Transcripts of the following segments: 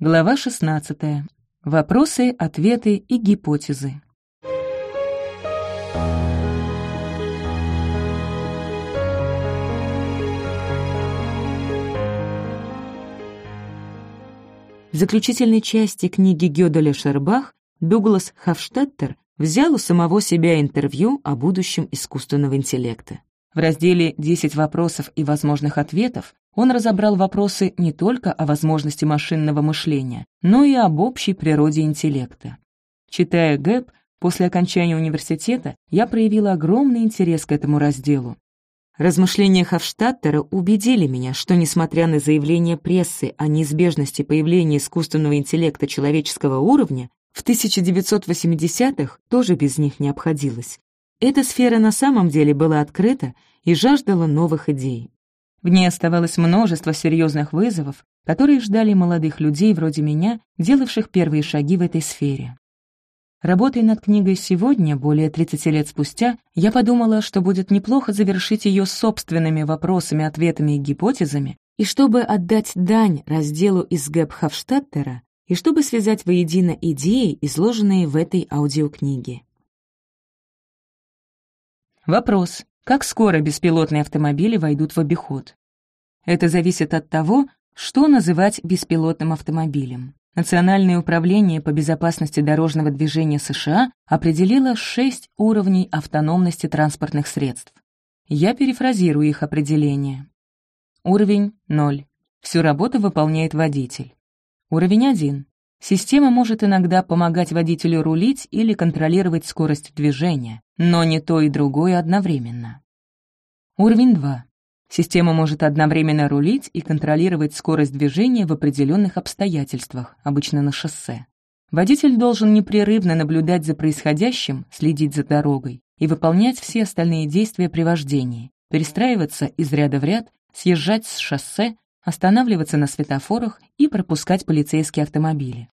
Глава 16. Вопросы, ответы и гипотезы. В заключительной части книги Гёделя Шербах Дуглас Хафштеттер взял у самого себя интервью о будущем искусственного интеллекта. В разделе «10 вопросов и возможных ответов» он разобрал вопросы не только о возможности машинного мышления, но и об общей природе интеллекта. Читая ГЭП, после окончания университета я проявила огромный интерес к этому разделу. Размышления Хавштаттера убедили меня, что, несмотря на заявления прессы о неизбежности появления искусственного интеллекта человеческого уровня, в 1980-х тоже без них не обходилось. Эта сфера на самом деле была открыта и жаждала новых идей. В ней оставалось множество серьезных вызовов, которые ждали молодых людей вроде меня, делавших первые шаги в этой сфере. Работая над книгой сегодня, более 30 лет спустя, я подумала, что будет неплохо завершить ее собственными вопросами, ответами и гипотезами, и чтобы отдать дань разделу из Гэб Хавштаттера, и чтобы связать воедино идеи, изложенные в этой аудиокниге. Вопрос. Как скоро беспилотные автомобили войдут в обиход? Это зависит от того, что называть беспилотным автомобилем. Национальное управление по безопасности дорожного движения США определило шесть уровней автономности транспортных средств. Я перефразирую их определение. Уровень 0. Всю работу выполняет водитель. Уровень 1. Система может иногда помогать водителю рулить или контролировать скорость движения, но не то и другое одновременно. Уровень 2. Система может одновременно рулить и контролировать скорость движения в определенных обстоятельствах, обычно на шоссе. Водитель должен непрерывно наблюдать за происходящим, следить за дорогой и выполнять все остальные действия при вождении, перестраиваться из ряда в ряд, съезжать с шоссе, останавливаться на светофорах и пропускать полицейские автомобили.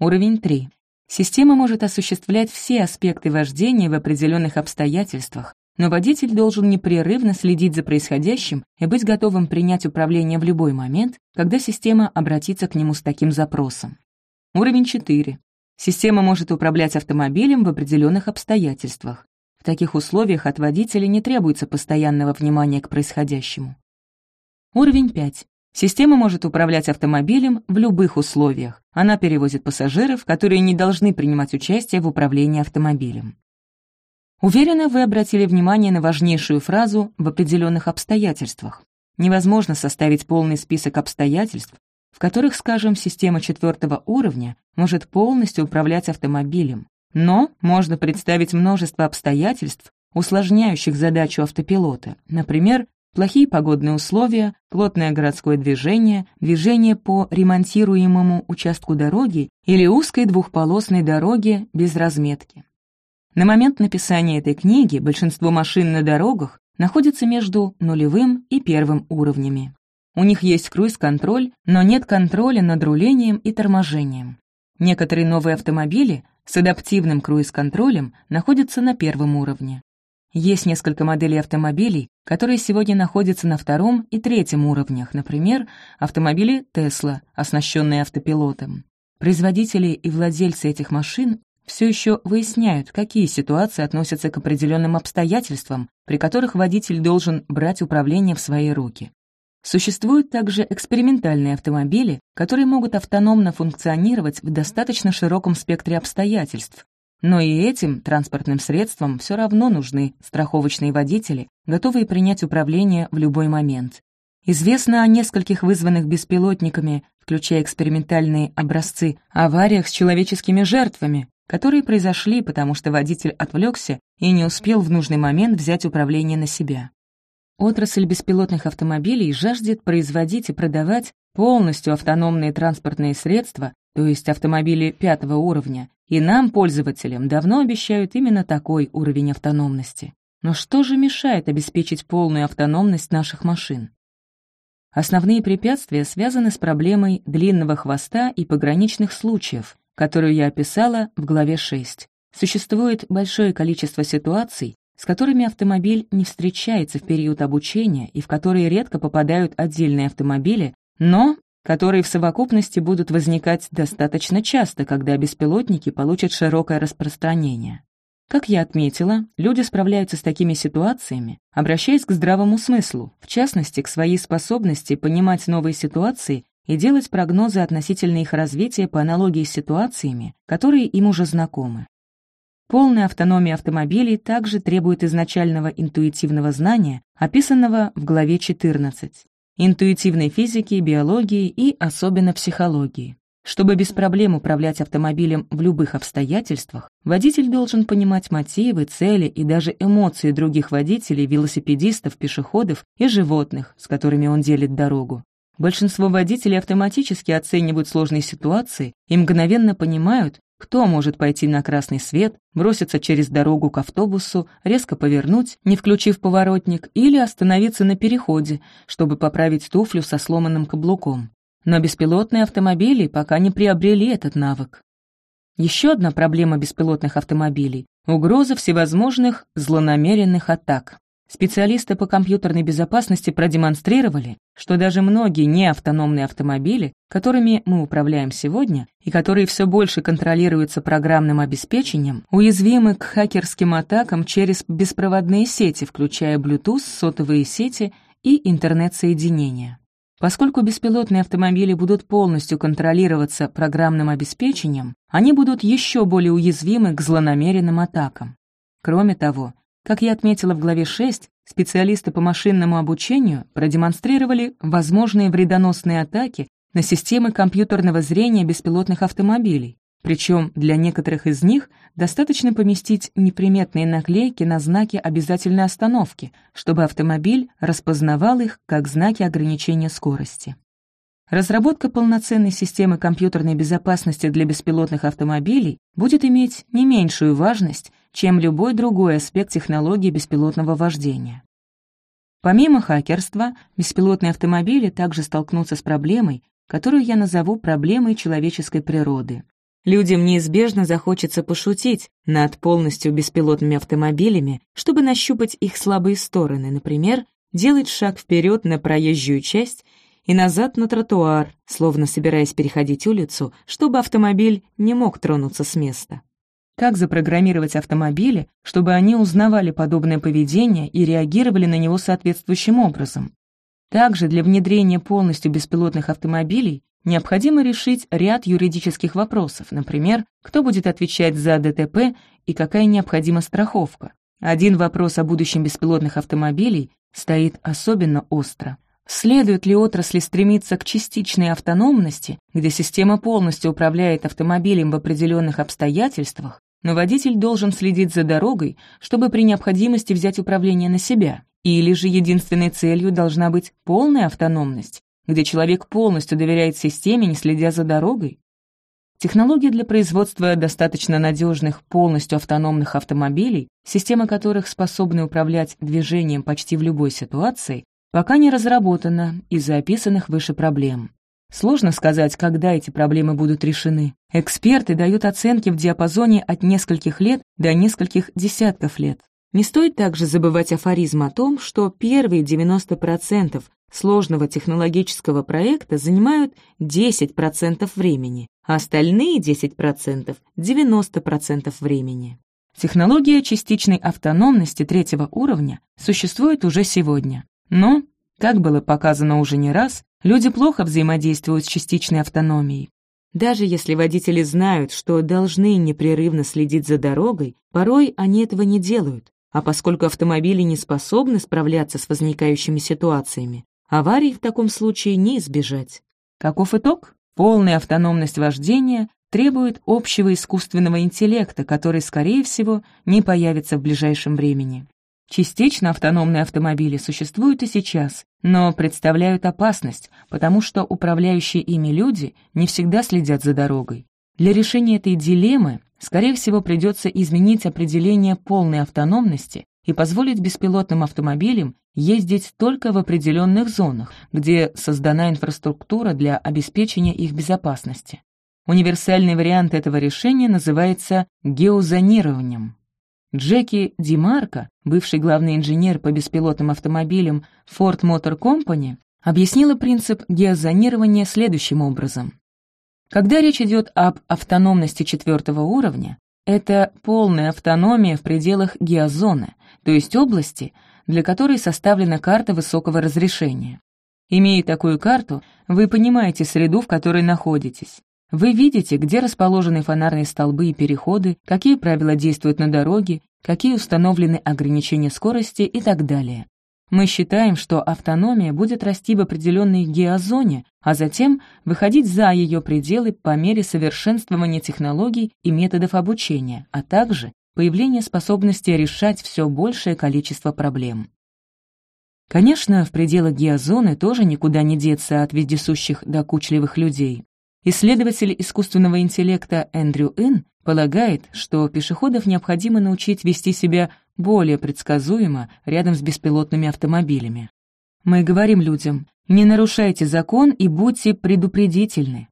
Уровень 3. Система может осуществлять все аспекты вождения в определенных обстоятельствах, но водитель должен непрерывно следить за происходящим и быть готовым принять управление в любой момент, когда система обратится к нему с таким запросом. Уровень 4. Система может управлять автомобилем в определенных обстоятельствах. В таких условиях от водителя не требуется постоянного внимания к происходящему. Уровень 5. Система может управлять автомобилем в любых условиях. Она перевозит пассажиров, которые не должны принимать участие в управлении автомобилем. Уверена, вы обратили внимание на важнейшую фразу «в определенных обстоятельствах». Невозможно составить полный список обстоятельств, в которых, скажем, система четвертого уровня может полностью управлять автомобилем. Но можно представить множество обстоятельств, усложняющих задачу автопилота. Например, Плохие погодные условия, плотное городское движение, движение по ремонтируемому участку дороги или узкой двухполосной дороге без разметки. На момент написания этой книги большинство машин на дорогах находятся между нулевым и первым уровнями. У них есть круиз-контроль, но нет контроля над рулением и торможением. Некоторые новые автомобили с адаптивным круиз-контролем находятся на первом уровне. Есть несколько моделей автомобилей, которые сегодня находятся на втором и третьем уровнях, например, автомобили Tesla, оснащенные автопилотом. Производители и владельцы этих машин все еще выясняют, какие ситуации относятся к определенным обстоятельствам, при которых водитель должен брать управление в свои руки. Существуют также экспериментальные автомобили, которые могут автономно функционировать в достаточно широком спектре обстоятельств, но и этим транспортным средствам все равно нужны страховочные водители, готовые принять управление в любой момент. Известно о нескольких вызванных беспилотниками, включая экспериментальные образцы, авариях с человеческими жертвами, которые произошли, потому что водитель отвлекся и не успел в нужный момент взять управление на себя. Отрасль беспилотных автомобилей жаждет производить и продавать полностью автономные транспортные средства, то есть автомобили пятого уровня, и нам, пользователям, давно обещают именно такой уровень автономности. Но что же мешает обеспечить полную автономность наших машин? Основные препятствия связаны с проблемой длинного хвоста и пограничных случаев, которую я описала в главе 6. Существует большое количество ситуаций, с которыми автомобиль не встречается в период обучения и в которые редко попадают отдельные автомобили, но которые в совокупности будут возникать достаточно часто, когда беспилотники получат широкое распространение. Как я отметила, люди справляются с такими ситуациями, обращаясь к здравому смыслу, в частности, к своей способности понимать новые ситуации и делать прогнозы относительно их развития по аналогии с ситуациями, которые им уже знакомы. Полная автономия автомобилей также требует изначального интуитивного знания, описанного в главе 14 интуитивной физики, биологии и особенно психологии. Чтобы без проблем управлять автомобилем в любых обстоятельствах, водитель должен понимать мотивы, цели и даже эмоции других водителей, велосипедистов, пешеходов и животных, с которыми он делит дорогу. Большинство водителей автоматически оценивают сложные ситуации и мгновенно понимают, кто может пойти на красный свет, броситься через дорогу к автобусу, резко повернуть, не включив поворотник, или остановиться на переходе, чтобы поправить туфлю со сломанным каблуком. Но беспилотные автомобили пока не приобрели этот навык. Еще одна проблема беспилотных автомобилей — угроза всевозможных злонамеренных атак. Специалисты по компьютерной безопасности продемонстрировали, что даже многие неавтономные автомобили, которыми мы управляем сегодня и которые все больше контролируются программным обеспечением, уязвимы к хакерским атакам через беспроводные сети, включая Bluetooth, сотовые сети и интернет-соединения. Поскольку беспилотные автомобили будут полностью контролироваться программным обеспечением, они будут еще более уязвимы к злонамеренным атакам. Кроме того, как я отметила в главе 6, специалисты по машинному обучению продемонстрировали возможные вредоносные атаки на системы компьютерного зрения беспилотных автомобилей. Причем для некоторых из них достаточно поместить неприметные наклейки на знаки обязательной остановки, чтобы автомобиль распознавал их как знаки ограничения скорости. Разработка полноценной системы компьютерной безопасности для беспилотных автомобилей будет иметь не меньшую важность, чем любой другой аспект технологии беспилотного вождения. Помимо хакерства, беспилотные автомобили также столкнутся с проблемой, которую я назову проблемой человеческой природы. Людям неизбежно захочется пошутить над полностью беспилотными автомобилями, чтобы нащупать их слабые стороны, например, делать шаг вперед на проезжую часть и назад на тротуар, словно собираясь переходить улицу, чтобы автомобиль не мог тронуться с места. Как запрограммировать автомобили, чтобы они узнавали подобное поведение и реагировали на него соответствующим образом? Также для внедрения полностью беспилотных автомобилей необходимо решить ряд юридических вопросов, например, кто будет отвечать за ДТП и какая необходима страховка. Один вопрос о будущем беспилотных автомобилей стоит особенно остро. Следует ли отрасли стремиться к частичной автономности, где система полностью управляет автомобилем в определенных обстоятельствах, но водитель должен следить за дорогой, чтобы при необходимости взять управление на себя? Или же единственной целью должна быть полная автономность, где человек полностью доверяет системе, не следя за дорогой? Технологии для производства достаточно надежных, полностью автономных автомобилей, система которых способны управлять движением почти в любой ситуации, пока не разработана из-за описанных выше проблем. Сложно сказать, когда эти проблемы будут решены. Эксперты дают оценки в диапазоне от нескольких лет до нескольких десятков лет. Не стоит также забывать афоризм о том, что первые 90% сложного технологического проекта занимают 10% времени, а остальные 10% — 90% времени. Технология частичной автономности третьего уровня существует уже сегодня. Но, как было показано уже не раз, люди плохо взаимодействуют с частичной автономией. Даже если водители знают, что должны непрерывно следить за дорогой, порой они этого не делают. А поскольку автомобили не способны справляться с возникающими ситуациями, аварий в таком случае не избежать. Каков итог? Полная автономность вождения требует общего искусственного интеллекта, который, скорее всего, не появится в ближайшем времени. Частично автономные автомобили существуют и сейчас, но представляют опасность, потому что управляющие ими люди не всегда следят за дорогой. Для решения этой дилеммы, скорее всего, придется изменить определение полной автономности и позволить беспилотным автомобилям ездить только в определенных зонах, где создана инфраструктура для обеспечения их безопасности. Универсальный вариант этого решения называется геозонированием. Джеки Димарко, бывший главный инженер по беспилотным автомобилям Ford Motor Company, объяснила принцип геозонирования следующим образом. Когда речь идет об автономности четвертого уровня, это полная автономия в пределах геозоны, то есть области, для которой составлена карта высокого разрешения. Имея такую карту, вы понимаете среду, в которой находитесь. Вы видите, где расположены фонарные столбы и переходы, какие правила действуют на дороге, какие установлены ограничения скорости и так далее. Мы считаем, что автономия будет расти в определенной геозоне, а затем выходить за ее пределы по мере совершенствования технологий и методов обучения, а также появления способности решать все большее количество проблем. Конечно, в пределах геозоны тоже никуда не деться от вездесущих докучливых людей. Исследователь искусственного интеллекта Эндрю Ин полагает, что пешеходов необходимо научить вести себя более предсказуемо рядом с беспилотными автомобилями. Мы говорим людям, не нарушайте закон и будьте предупредительны.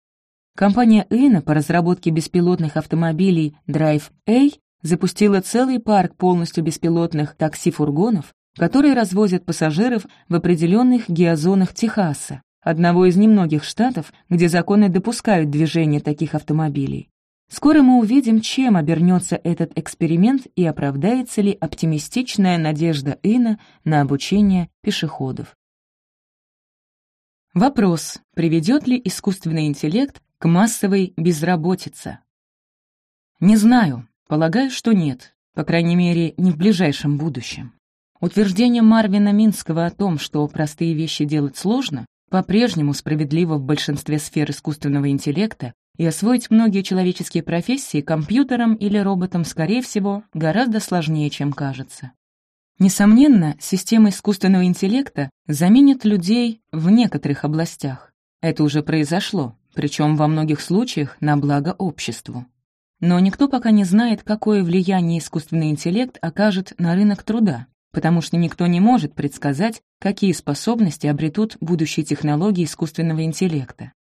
Компания Ина по разработке беспилотных автомобилей Drive A запустила целый парк полностью беспилотных такси-фургонов, которые развозят пассажиров в определенных геозонах Техаса, одного из немногих штатов, где законы допускают движение таких автомобилей. Скоро мы увидим, чем обернется этот эксперимент и оправдается ли оптимистичная надежда Ина на обучение пешеходов. Вопрос, приведет ли искусственный интеллект к массовой безработице? Не знаю, полагаю, что нет, по крайней мере, не в ближайшем будущем. Утверждение Марвина Минского о том, что простые вещи делать сложно, по-прежнему справедливо в большинстве сфер искусственного интеллекта, и освоить многие человеческие профессии компьютером или роботом, скорее всего, гораздо сложнее, чем кажется. Несомненно, система искусственного интеллекта заменит людей в некоторых областях. Это уже произошло, причем во многих случаях на благо обществу. Но никто пока не знает, какое влияние искусственный интеллект окажет на рынок труда, потому что никто не может предсказать, какие способности обретут будущие технологии искусственного интеллекта.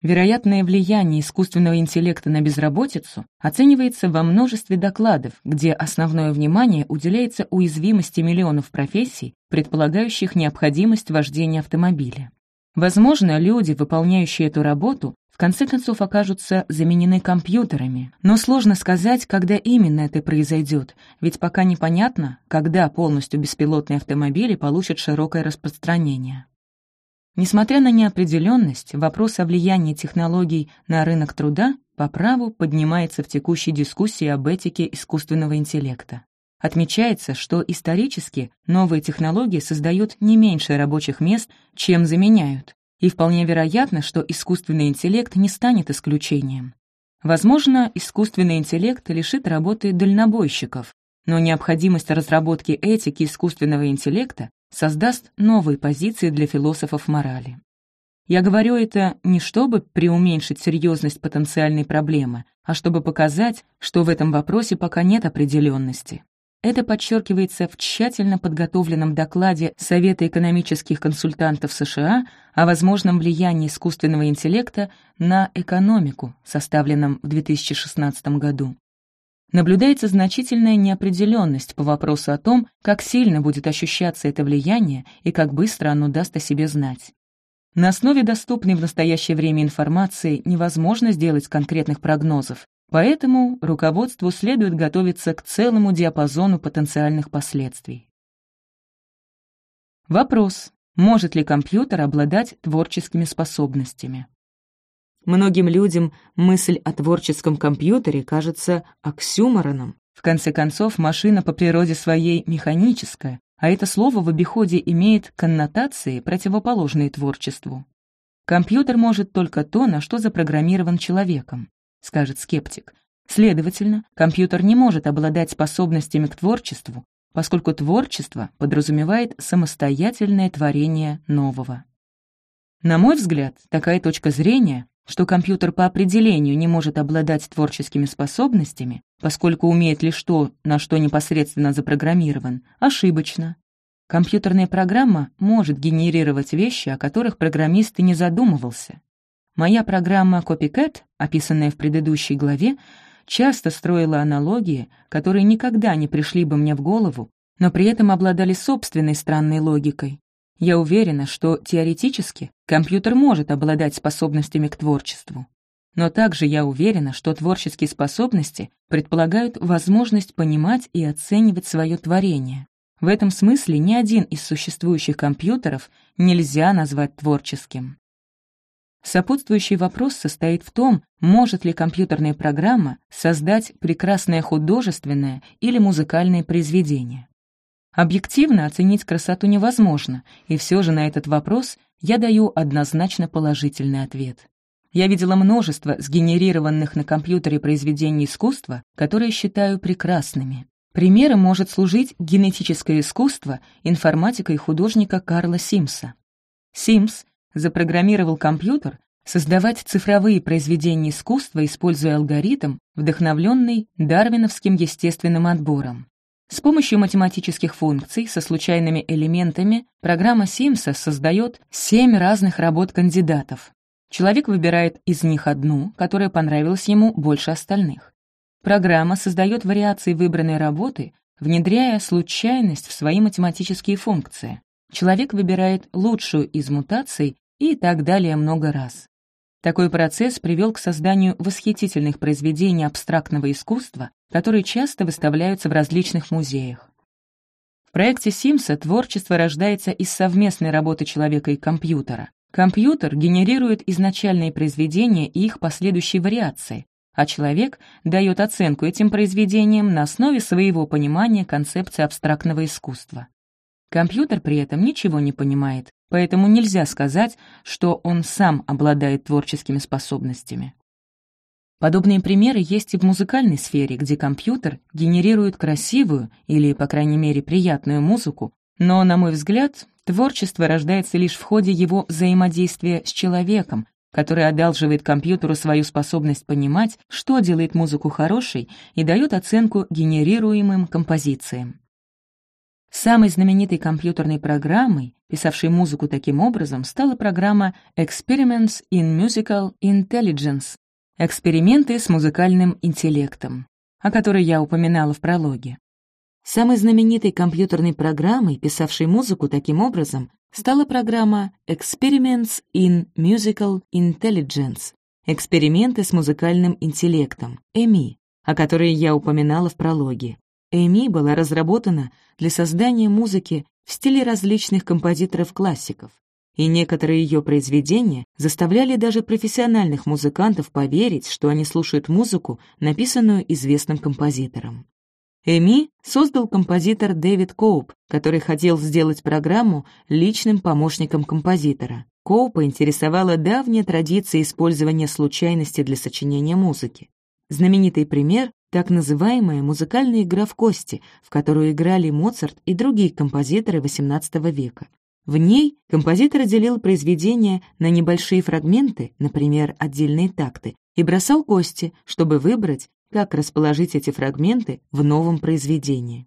Вероятное влияние искусственного интеллекта на безработицу оценивается во множестве докладов, где основное внимание уделяется уязвимости миллионов профессий, предполагающих необходимость вождения автомобиля. Возможно, люди, выполняющие эту работу, конце концов окажутся заменены компьютерами, но сложно сказать, когда именно это произойдет, ведь пока непонятно, когда полностью беспилотные автомобили получат широкое распространение. Несмотря на неопределенность, вопрос о влиянии технологий на рынок труда по праву поднимается в текущей дискуссии об этике искусственного интеллекта. Отмечается, что исторически новые технологии создают не меньше рабочих мест, чем заменяют, и вполне вероятно, что искусственный интеллект не станет исключением. Возможно, искусственный интеллект лишит работы дальнобойщиков, но необходимость разработки этики искусственного интеллекта создаст новые позиции для философов морали. Я говорю это не чтобы преуменьшить серьезность потенциальной проблемы, а чтобы показать, что в этом вопросе пока нет определенности. Это подчеркивается в тщательно подготовленном докладе Совета экономических консультантов США о возможном влиянии искусственного интеллекта на экономику, составленном в 2016 году наблюдается значительная неопределенность по вопросу о том, как сильно будет ощущаться это влияние и как быстро оно даст о себе знать. На основе доступной в настоящее время информации невозможно сделать конкретных прогнозов, поэтому руководству следует готовиться к целому диапазону потенциальных последствий. Вопрос. Может ли компьютер обладать творческими способностями? Многим людям мысль о творческом компьютере кажется оксюмороном. В конце концов, машина по природе своей механическая, а это слово в обиходе имеет коннотации, противоположные творчеству. Компьютер может только то, на что запрограммирован человеком, скажет скептик. Следовательно, компьютер не может обладать способностями к творчеству, поскольку творчество подразумевает самостоятельное творение нового. На мой взгляд, такая точка зрения что компьютер по определению не может обладать творческими способностями, поскольку умеет лишь то, на что непосредственно запрограммирован, ошибочно. Компьютерная программа может генерировать вещи, о которых программист и не задумывался. Моя программа Copycat, описанная в предыдущей главе, часто строила аналогии, которые никогда не пришли бы мне в голову, но при этом обладали собственной странной логикой. Я уверена, что теоретически компьютер может обладать способностями к творчеству. Но также я уверена, что творческие способности предполагают возможность понимать и оценивать свое творение. В этом смысле ни один из существующих компьютеров нельзя назвать творческим. Сопутствующий вопрос состоит в том, может ли компьютерная программа создать прекрасное художественное или музыкальное произведение. Объективно оценить красоту невозможно, и все же на этот вопрос я даю однозначно положительный ответ. Я видела множество сгенерированных на компьютере произведений искусства, которые считаю прекрасными. Примером может служить генетическое искусство информатика и художника Карла Симса. Симс запрограммировал компьютер создавать цифровые произведения искусства, используя алгоритм, вдохновленный дарвиновским естественным отбором. С помощью математических функций со случайными элементами программа Симса создает семь разных работ кандидатов. Человек выбирает из них одну, которая понравилась ему больше остальных. Программа создает вариации выбранной работы, внедряя случайность в свои математические функции. Человек выбирает лучшую из мутаций и так далее много раз. Такой процесс привел к созданию восхитительных произведений абстрактного искусства, которые часто выставляются в различных музеях. В проекте Симса творчество рождается из совместной работы человека и компьютера. Компьютер генерирует изначальные произведения и их последующие вариации, а человек дает оценку этим произведениям на основе своего понимания концепции абстрактного искусства. Компьютер при этом ничего не понимает, поэтому нельзя сказать, что он сам обладает творческими способностями. Подобные примеры есть и в музыкальной сфере, где компьютер генерирует красивую или, по крайней мере, приятную музыку, но, на мой взгляд, творчество рождается лишь в ходе его взаимодействия с человеком, который одалживает компьютеру свою способность понимать, что делает музыку хорошей и дает оценку генерируемым композициям. Самой знаменитой компьютерной программой, писавшей музыку таким образом, стала программа Experiments in Musical Intelligence — эксперименты с музыкальным интеллектом, о которой я упоминала в прологе. Самой знаменитой компьютерной программой, писавшей музыку таким образом, стала программа Experiments in Musical Intelligence — эксперименты с музыкальным интеллектом, EMI, о которой я упоминала в прологе. Эми была разработана для создания музыки в стиле различных композиторов-классиков, и некоторые ее произведения заставляли даже профессиональных музыкантов поверить, что они слушают музыку, написанную известным композитором. Эми создал композитор Дэвид Коуп, который хотел сделать программу личным помощником композитора. Коупа интересовала давняя традиция использования случайности для сочинения музыки. Знаменитый пример так называемая музыкальная игра в кости, в которую играли Моцарт и другие композиторы XVIII века. В ней композитор делил произведения на небольшие фрагменты, например, отдельные такты, и бросал кости, чтобы выбрать, как расположить эти фрагменты в новом произведении.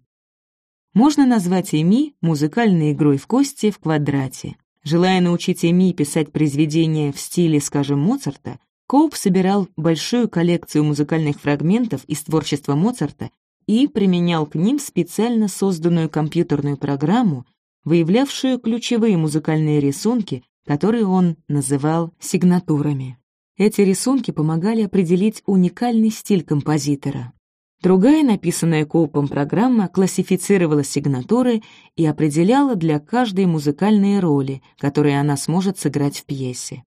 Можно назвать Эми музыкальной игрой в кости в квадрате. Желая научить Эми писать произведения в стиле, скажем, Моцарта, Коуп собирал большую коллекцию музыкальных фрагментов из творчества Моцарта и применял к ним специально созданную компьютерную программу, выявлявшую ключевые музыкальные рисунки, которые он называл сигнатурами. Эти рисунки помогали определить уникальный стиль композитора. Другая, написанная Коупом программа, классифицировала сигнатуры и определяла для каждой музыкальные роли, которые она сможет сыграть в пьесе.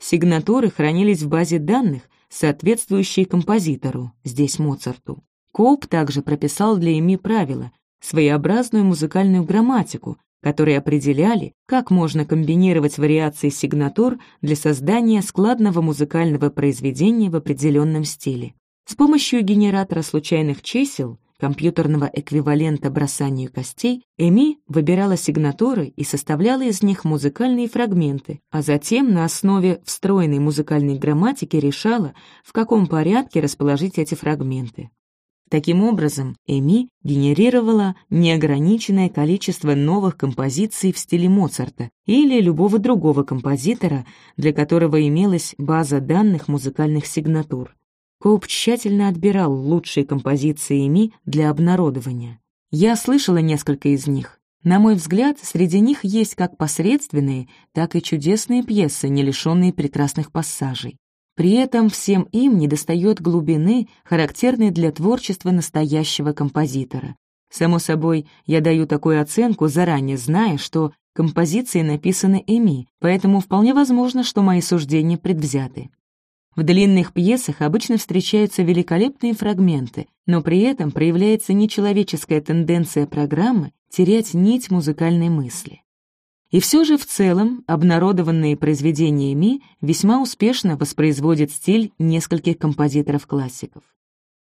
Сигнатуры хранились в базе данных, соответствующей композитору, здесь Моцарту. Коуп также прописал для ими правила, своеобразную музыкальную грамматику, которые определяли, как можно комбинировать вариации сигнатур для создания складного музыкального произведения в определенном стиле. С помощью генератора случайных чисел компьютерного эквивалента бросанию костей, Эми выбирала сигнатуры и составляла из них музыкальные фрагменты, а затем на основе встроенной музыкальной грамматики решала, в каком порядке расположить эти фрагменты. Таким образом, Эми генерировала неограниченное количество новых композиций в стиле Моцарта или любого другого композитора, для которого имелась база данных музыкальных сигнатур. Коуп тщательно отбирал лучшие композиции Ми для обнародования. Я слышала несколько из них. На мой взгляд, среди них есть как посредственные, так и чудесные пьесы, не лишенные прекрасных пассажей. При этом всем им недостает глубины, характерной для творчества настоящего композитора. Само собой, я даю такую оценку, заранее зная, что композиции написаны Эми, поэтому вполне возможно, что мои суждения предвзяты. В длинных пьесах обычно встречаются великолепные фрагменты, но при этом проявляется нечеловеческая тенденция программы терять нить музыкальной мысли. И все же в целом обнародованные произведения Ми весьма успешно воспроизводят стиль нескольких композиторов-классиков.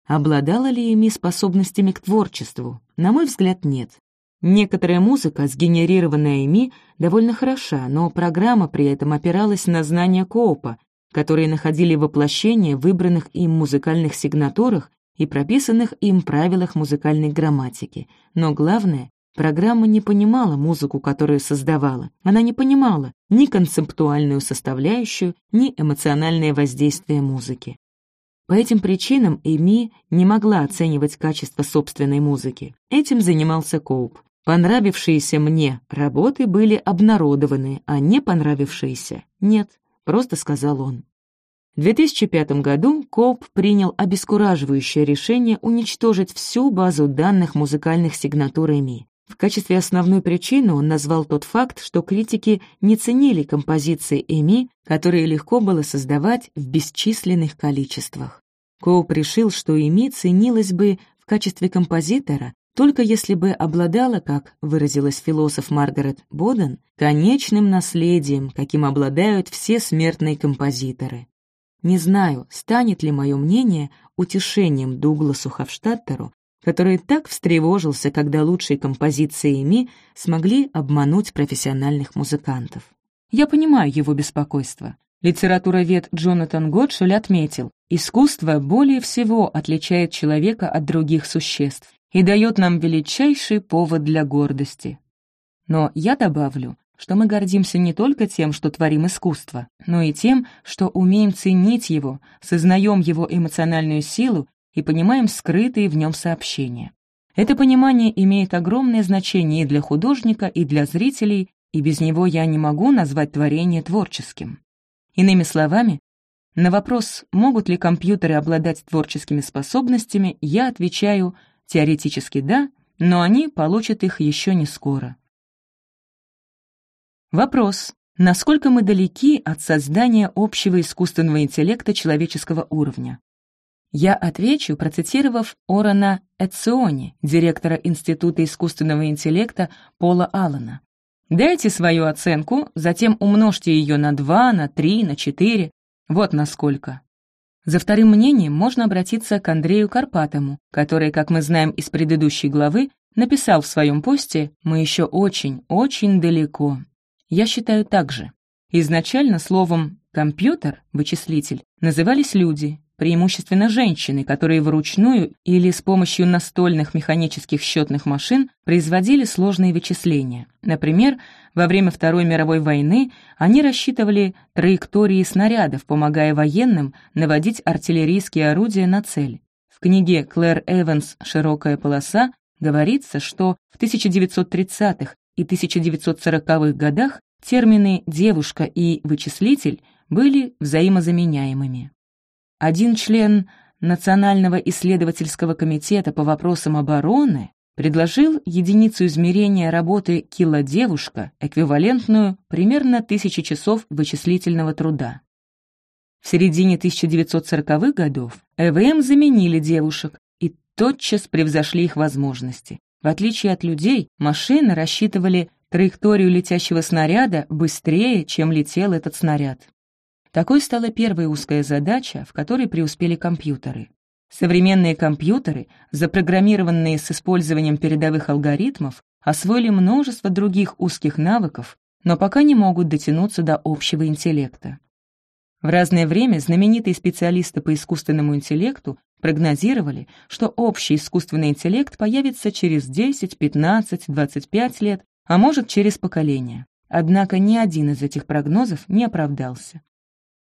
Обладала ли Ми способностями к творчеству? На мой взгляд, нет. Некоторая музыка, сгенерированная Ми, довольно хороша, но программа при этом опиралась на знания Коупа, которые находили воплощение в выбранных им музыкальных сигнатурах и прописанных им правилах музыкальной грамматики. Но главное, программа не понимала музыку, которую создавала. Она не понимала ни концептуальную составляющую, ни эмоциональное воздействие музыки. По этим причинам Эми не могла оценивать качество собственной музыки. Этим занимался Коуп. Понравившиеся мне работы были обнародованы, а не понравившиеся — нет просто сказал он. В 2005 году Коуп принял обескураживающее решение уничтожить всю базу данных музыкальных сигнатур ЭМИ. В качестве основной причины он назвал тот факт, что критики не ценили композиции ЭМИ, которые легко было создавать в бесчисленных количествах. Коуп решил, что ЭМИ ценилась бы в качестве композитора только если бы обладала, как выразилась философ Маргарет Боден, конечным наследием, каким обладают все смертные композиторы. Не знаю, станет ли мое мнение утешением Дугласу Хавштадтеру, который так встревожился, когда лучшие композиции Ми смогли обмануть профессиональных музыкантов. Я понимаю его беспокойство. Литературовед Джонатан Готшель отметил, искусство более всего отличает человека от других существ, и дает нам величайший повод для гордости. Но я добавлю, что мы гордимся не только тем, что творим искусство, но и тем, что умеем ценить его, сознаем его эмоциональную силу и понимаем скрытые в нем сообщения. Это понимание имеет огромное значение и для художника, и для зрителей, и без него я не могу назвать творение творческим. Иными словами, на вопрос, могут ли компьютеры обладать творческими способностями, я отвечаю – Теоретически да, но они получат их еще не скоро. Вопрос. Насколько мы далеки от создания общего искусственного интеллекта человеческого уровня? Я отвечу, процитировав Орана Эциони, директора Института искусственного интеллекта Пола Аллена. Дайте свою оценку, затем умножьте ее на 2, на 3, на 4. Вот насколько. За вторым мнением можно обратиться к Андрею Карпатому, который, как мы знаем из предыдущей главы, написал в своем посте «Мы еще очень, очень далеко». Я считаю так же. Изначально словом «компьютер», вычислитель, назывались люди, преимущественно женщины, которые вручную или с помощью настольных механических счетных машин производили сложные вычисления. Например, во время Второй мировой войны они рассчитывали траектории снарядов, помогая военным наводить артиллерийские орудия на цель. В книге Клэр Эванс «Широкая полоса» говорится, что в 1930-х и 1940-х годах термины «девушка» и «вычислитель» были взаимозаменяемыми. Один член Национального исследовательского комитета по вопросам обороны предложил единицу измерения работы «килодевушка», эквивалентную примерно тысячи часов вычислительного труда. В середине 1940-х годов ЭВМ заменили девушек и тотчас превзошли их возможности. В отличие от людей, машины рассчитывали траекторию летящего снаряда быстрее, чем летел этот снаряд. Такой стала первая узкая задача, в которой преуспели компьютеры. Современные компьютеры, запрограммированные с использованием передовых алгоритмов, освоили множество других узких навыков, но пока не могут дотянуться до общего интеллекта. В разное время знаменитые специалисты по искусственному интеллекту прогнозировали, что общий искусственный интеллект появится через 10, 15, 25 лет, а может через поколение. Однако ни один из этих прогнозов не оправдался.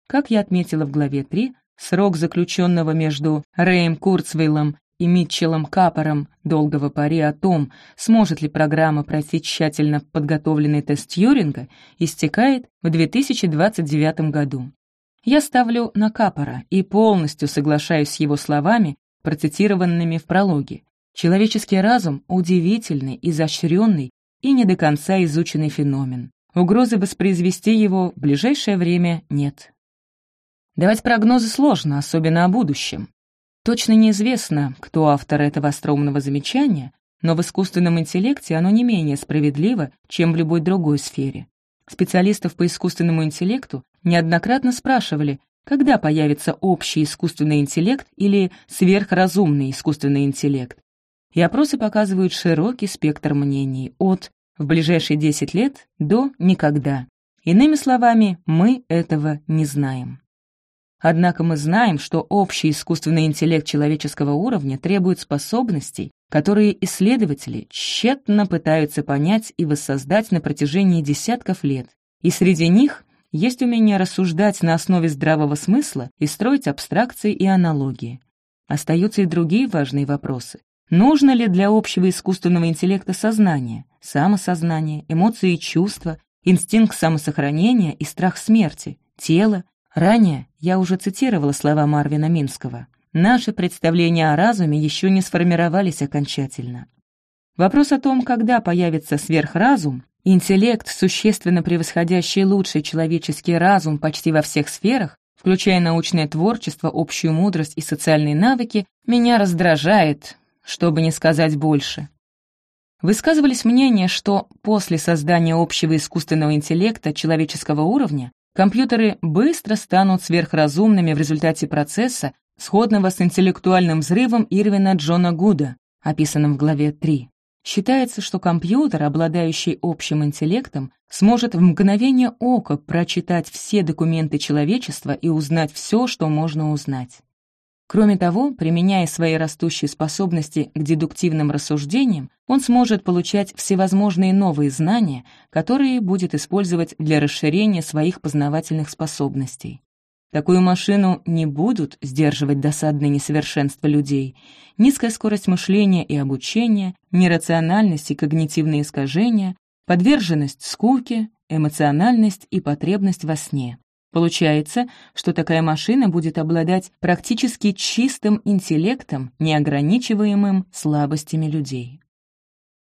Как я отметила в главе 3, срок заключенного между Рэем Курцвейлом и Митчеллом Капором долгого пари о том, сможет ли программа пройти тщательно подготовленный тест Тьюринга, истекает в 2029 году. Я ставлю на Капора и полностью соглашаюсь с его словами, процитированными в прологе. Человеческий разум — удивительный, изощренный и не до конца изученный феномен. Угрозы воспроизвести его в ближайшее время нет. Давать прогнозы сложно, особенно о будущем. Точно неизвестно, кто автор этого остроумного замечания, но в искусственном интеллекте оно не менее справедливо, чем в любой другой сфере. Специалистов по искусственному интеллекту неоднократно спрашивали, когда появится общий искусственный интеллект или сверхразумный искусственный интеллект. И опросы показывают широкий спектр мнений от «в ближайшие 10 лет» до «никогда». Иными словами, мы этого не знаем. Однако мы знаем, что общий искусственный интеллект человеческого уровня требует способностей, которые исследователи тщетно пытаются понять и воссоздать на протяжении десятков лет. И среди них есть умение рассуждать на основе здравого смысла и строить абстракции и аналогии. Остаются и другие важные вопросы. Нужно ли для общего искусственного интеллекта сознание, самосознание, эмоции и чувства, инстинкт самосохранения и страх смерти, тело, Ранее я уже цитировала слова Марвина Минского. Наши представления о разуме еще не сформировались окончательно. Вопрос о том, когда появится сверхразум, интеллект, существенно превосходящий лучший человеческий разум почти во всех сферах, включая научное творчество, общую мудрость и социальные навыки, меня раздражает, чтобы не сказать больше. Высказывались мнения, что после создания общего искусственного интеллекта человеческого уровня Компьютеры быстро станут сверхразумными в результате процесса, сходного с интеллектуальным взрывом Ирвина Джона Гуда, описанным в главе 3. Считается, что компьютер, обладающий общим интеллектом, сможет в мгновение ока прочитать все документы человечества и узнать все, что можно узнать. Кроме того, применяя свои растущие способности к дедуктивным рассуждениям, он сможет получать всевозможные новые знания, которые будет использовать для расширения своих познавательных способностей. Такую машину не будут сдерживать досадные несовершенства людей, низкая скорость мышления и обучения, нерациональность и когнитивные искажения, подверженность скуке, эмоциональность и потребность во сне. Получается, что такая машина будет обладать практически чистым интеллектом, неограничиваемым слабостями людей.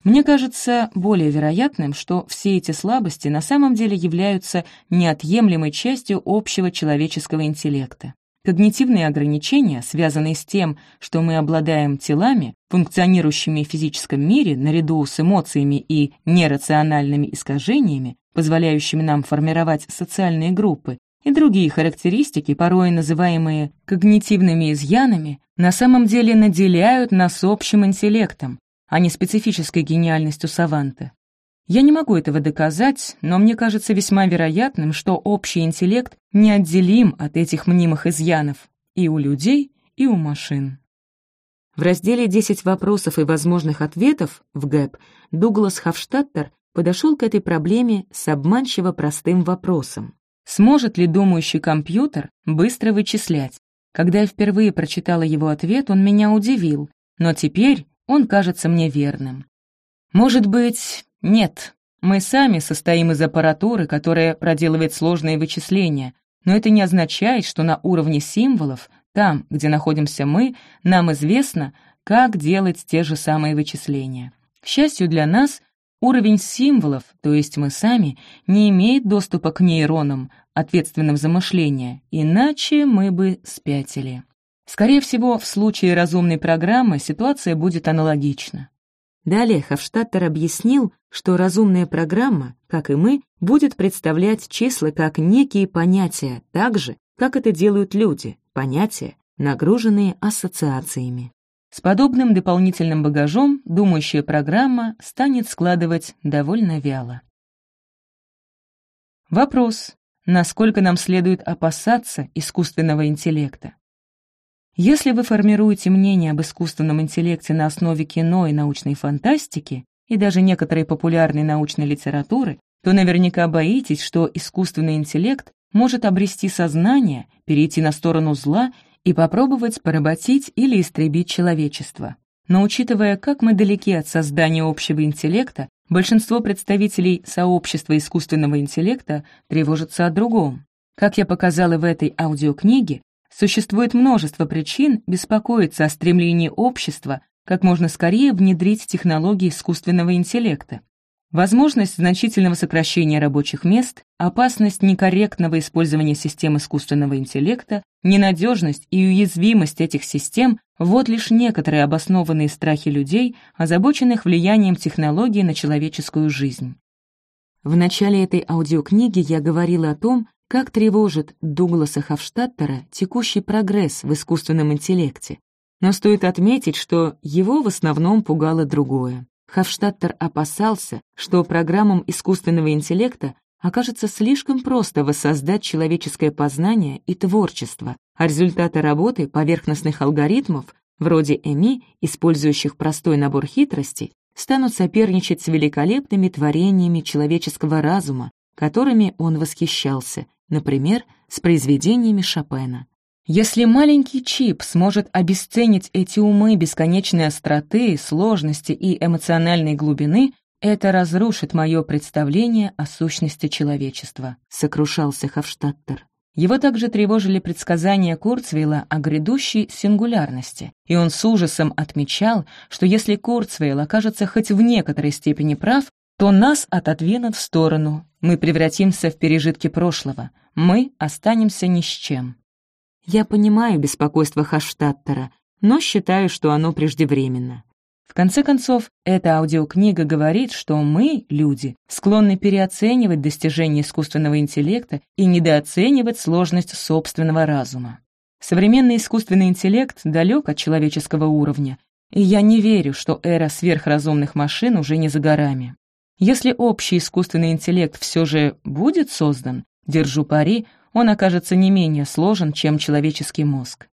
Мне кажется более вероятным, что все эти слабости на самом деле являются неотъемлемой частью общего человеческого интеллекта. Когнитивные ограничения, связанные с тем, что мы обладаем телами, функционирующими в физическом мире наряду с эмоциями и нерациональными искажениями, позволяющими нам формировать социальные группы, и другие характеристики, порой называемые когнитивными изъянами, на самом деле наделяют нас общим интеллектом, а не специфической гениальностью саванта. Я не могу этого доказать, но мне кажется весьма вероятным, что общий интеллект неотделим от этих мнимых изъянов и у людей, и у машин. В разделе «10 вопросов и возможных ответов» в ГЭП Дуглас Хавштаттер подошел к этой проблеме с обманчиво простым вопросом. Сможет ли думающий компьютер быстро вычислять? Когда я впервые прочитала его ответ, он меня удивил, но теперь он кажется мне верным. Может быть, нет. Мы сами состоим из аппаратуры, которая проделывает сложные вычисления, но это не означает, что на уровне символов, там, где находимся мы, нам известно, как делать те же самые вычисления. К счастью для нас, Уровень символов, то есть мы сами, не имеет доступа к нейронам, ответственным за мышление, иначе мы бы спятили. Скорее всего, в случае разумной программы ситуация будет аналогична. Далее Хавштаттер объяснил, что разумная программа, как и мы, будет представлять числа как некие понятия, так же, как это делают люди, понятия, нагруженные ассоциациями. С подобным дополнительным багажом думающая программа станет складывать довольно вяло. Вопрос, насколько нам следует опасаться искусственного интеллекта? Если вы формируете мнение об искусственном интеллекте на основе кино и научной фантастики, и даже некоторой популярной научной литературы, то наверняка боитесь, что искусственный интеллект может обрести сознание, перейти на сторону зла и попробовать поработить или истребить человечество. Но учитывая, как мы далеки от создания общего интеллекта, большинство представителей сообщества искусственного интеллекта тревожатся о другом. Как я показала в этой аудиокниге, существует множество причин беспокоиться о стремлении общества как можно скорее внедрить технологии искусственного интеллекта. Возможность значительного сокращения рабочих мест, опасность некорректного использования систем искусственного интеллекта, ненадежность и уязвимость этих систем — вот лишь некоторые обоснованные страхи людей, озабоченных влиянием технологий на человеческую жизнь. В начале этой аудиокниги я говорила о том, как тревожит Дугласа Хофштаттера текущий прогресс в искусственном интеллекте. Но стоит отметить, что его в основном пугало другое. Хофштаттер опасался, что программам искусственного интеллекта окажется слишком просто воссоздать человеческое познание и творчество, а результаты работы поверхностных алгоритмов, вроде ЭМИ, использующих простой набор хитростей, станут соперничать с великолепными творениями человеческого разума, которыми он восхищался, например, с произведениями Шопена. Если маленький чип сможет обесценить эти умы бесконечной остроты, сложности и эмоциональной глубины, это разрушит мое представление о сущности человечества», — сокрушался Хавштаттер. Его также тревожили предсказания Курцвейла о грядущей сингулярности, и он с ужасом отмечал, что если Курцвейл окажется хоть в некоторой степени прав, то нас отодвинут в сторону, мы превратимся в пережитки прошлого, мы останемся ни с чем. Я понимаю беспокойство Хаштаттера, но считаю, что оно преждевременно. В конце концов, эта аудиокнига говорит, что мы, люди, склонны переоценивать достижения искусственного интеллекта и недооценивать сложность собственного разума. Современный искусственный интеллект далек от человеческого уровня, и я не верю, что эра сверхразумных машин уже не за горами. Если общий искусственный интеллект все же будет создан, держу пари, он окажется не менее сложен, чем человеческий мозг.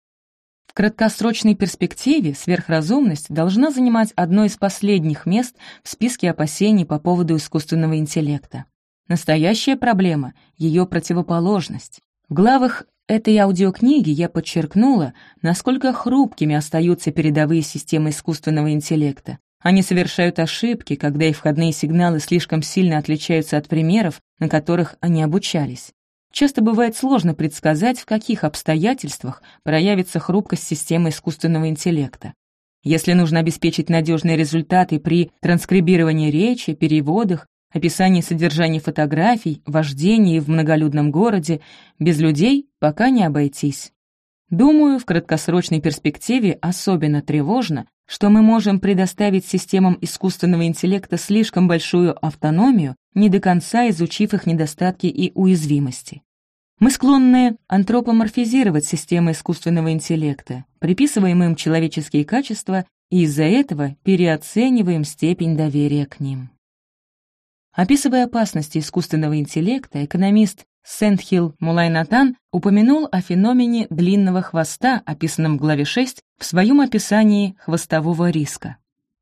В краткосрочной перспективе сверхразумность должна занимать одно из последних мест в списке опасений по поводу искусственного интеллекта. Настоящая проблема — ее противоположность. В главах этой аудиокниги я подчеркнула, насколько хрупкими остаются передовые системы искусственного интеллекта. Они совершают ошибки, когда их входные сигналы слишком сильно отличаются от примеров, на которых они обучались. Часто бывает сложно предсказать, в каких обстоятельствах проявится хрупкость системы искусственного интеллекта. Если нужно обеспечить надежные результаты при транскрибировании речи, переводах, описании содержания фотографий, вождении в многолюдном городе, без людей пока не обойтись. Думаю, в краткосрочной перспективе особенно тревожно, что мы можем предоставить системам искусственного интеллекта слишком большую автономию, не до конца изучив их недостатки и уязвимости. Мы склонны антропоморфизировать системы искусственного интеллекта, приписываем им человеческие качества и из-за этого переоцениваем степень доверия к ним. Описывая опасности искусственного интеллекта, экономист Сентхил Мулайнатан упомянул о феномене длинного хвоста, описанном в главе 6, в своем описании хвостового риска.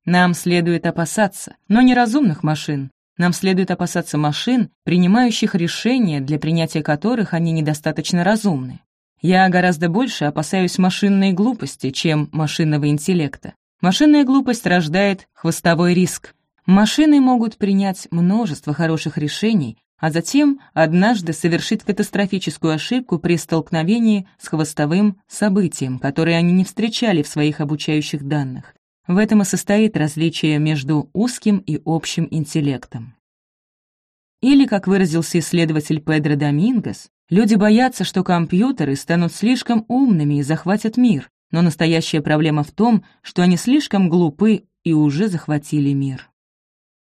Нам следует опасаться, но не разумных машин. Нам следует опасаться машин, принимающих решения, для принятия которых они недостаточно разумны. Я гораздо больше опасаюсь машинной глупости, чем машинного интеллекта. Машинная глупость рождает хвостовой риск. Машины могут принять множество хороших решений, а затем однажды совершить катастрофическую ошибку при столкновении с хвостовым событием, которое они не встречали в своих обучающих данных. В этом и состоит различие между узким и общим интеллектом. Или, как выразился исследователь Педро Домингес, люди боятся, что компьютеры станут слишком умными и захватят мир, но настоящая проблема в том, что они слишком глупы и уже захватили мир.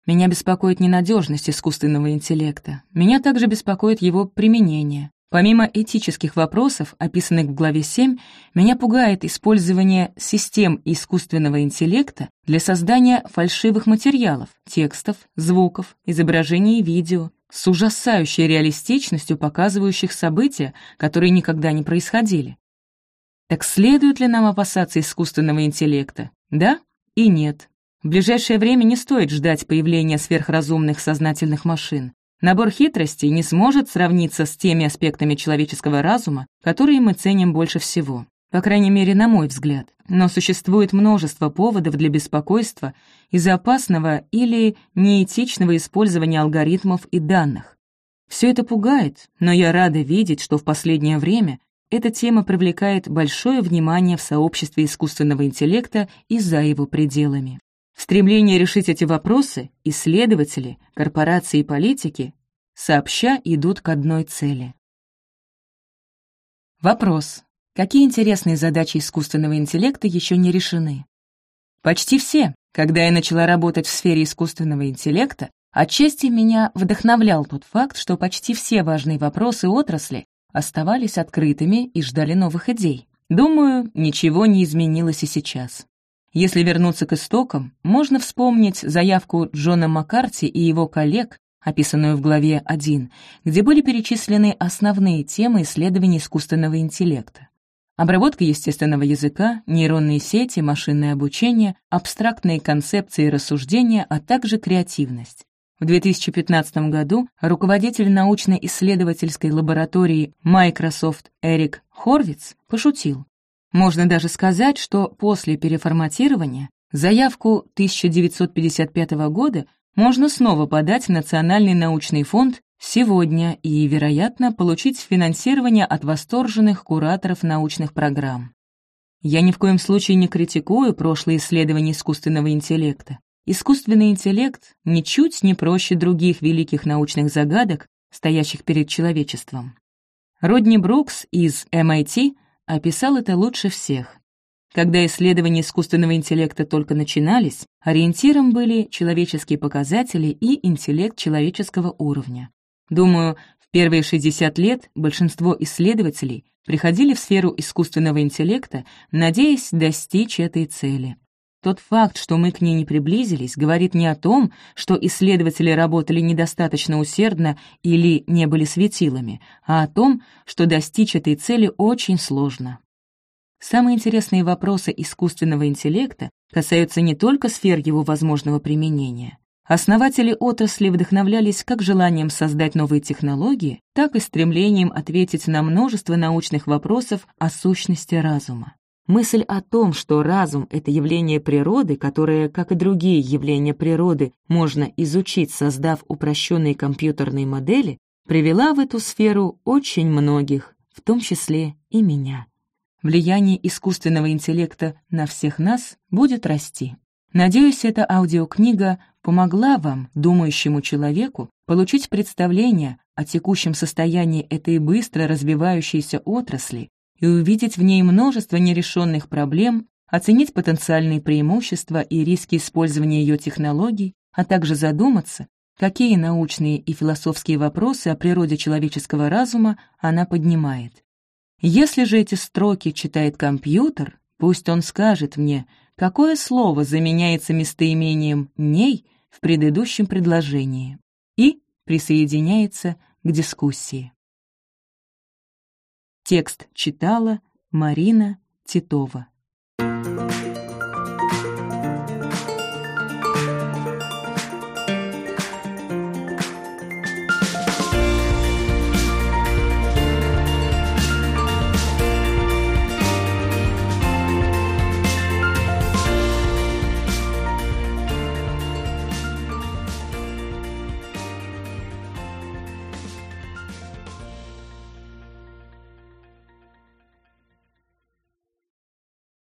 Меня беспокоит ненадежность искусственного интеллекта. Меня также беспокоит его применение. Помимо этических вопросов, описанных в главе 7, меня пугает использование систем искусственного интеллекта для создания фальшивых материалов, текстов, звуков, изображений и видео, с ужасающей реалистичностью показывающих события, которые никогда не происходили. Так следует ли нам опасаться искусственного интеллекта? Да и нет. В ближайшее время не стоит ждать появления сверхразумных сознательных машин. Набор хитростей не сможет сравниться с теми аспектами человеческого разума, которые мы ценим больше всего. по крайней мере, на мой взгляд. Но существует множество поводов для беспокойства из-за опасного или неэтичного использования алгоритмов и данных. Все это пугает, но я рада видеть, что в последнее время эта тема привлекает большое внимание в сообществе искусственного интеллекта и за его пределами. В стремлении решить эти вопросы исследователи, корпорации и политики сообща идут к одной цели. Вопрос. Какие интересные задачи искусственного интеллекта еще не решены? Почти все. Когда я начала работать в сфере искусственного интеллекта, отчасти меня вдохновлял тот факт, что почти все важные вопросы отрасли оставались открытыми и ждали новых идей. Думаю, ничего не изменилось и сейчас. Если вернуться к истокам, можно вспомнить заявку Джона Маккарти и его коллег, описанную в главе 1, где были перечислены основные темы исследований искусственного интеллекта. Обработка естественного языка, нейронные сети, машинное обучение, абстрактные концепции и рассуждения, а также креативность. В 2015 году руководитель научно-исследовательской лаборатории Microsoft Эрик Хорвиц пошутил. Можно даже сказать, что после переформатирования заявку 1955 года можно снова подать в Национальный научный фонд сегодня и, вероятно, получить финансирование от восторженных кураторов научных программ. Я ни в коем случае не критикую прошлые исследования искусственного интеллекта. Искусственный интеллект ничуть не проще других великих научных загадок, стоящих перед человечеством. Родни Брукс из MIT описал это лучше всех. Когда исследования искусственного интеллекта только начинались, ориентиром были человеческие показатели и интеллект человеческого уровня. Думаю, в первые 60 лет большинство исследователей приходили в сферу искусственного интеллекта, надеясь достичь этой цели. Тот факт, что мы к ней не приблизились, говорит не о том, что исследователи работали недостаточно усердно или не были светилами, а о том, что достичь этой цели очень сложно. Самые интересные вопросы искусственного интеллекта касаются не только сфер его возможного применения. Основатели отрасли вдохновлялись как желанием создать новые технологии, так и стремлением ответить на множество научных вопросов о сущности разума. Мысль о том, что разум — это явление природы, которое, как и другие явления природы, можно изучить, создав упрощенные компьютерные модели, привела в эту сферу очень многих, в том числе и меня. Влияние искусственного интеллекта на всех нас будет расти. Надеюсь, эта аудиокнига помогла вам, думающему человеку, получить представление о текущем состоянии этой быстро развивающейся отрасли и увидеть в ней множество нерешенных проблем, оценить потенциальные преимущества и риски использования ее технологий, а также задуматься, какие научные и философские вопросы о природе человеческого разума она поднимает. Если же эти строки читает компьютер, пусть он скажет мне, какое слово заменяется местоимением «ней» в предыдущем предложении и присоединяется к дискуссии. Текст читала Марина Титова.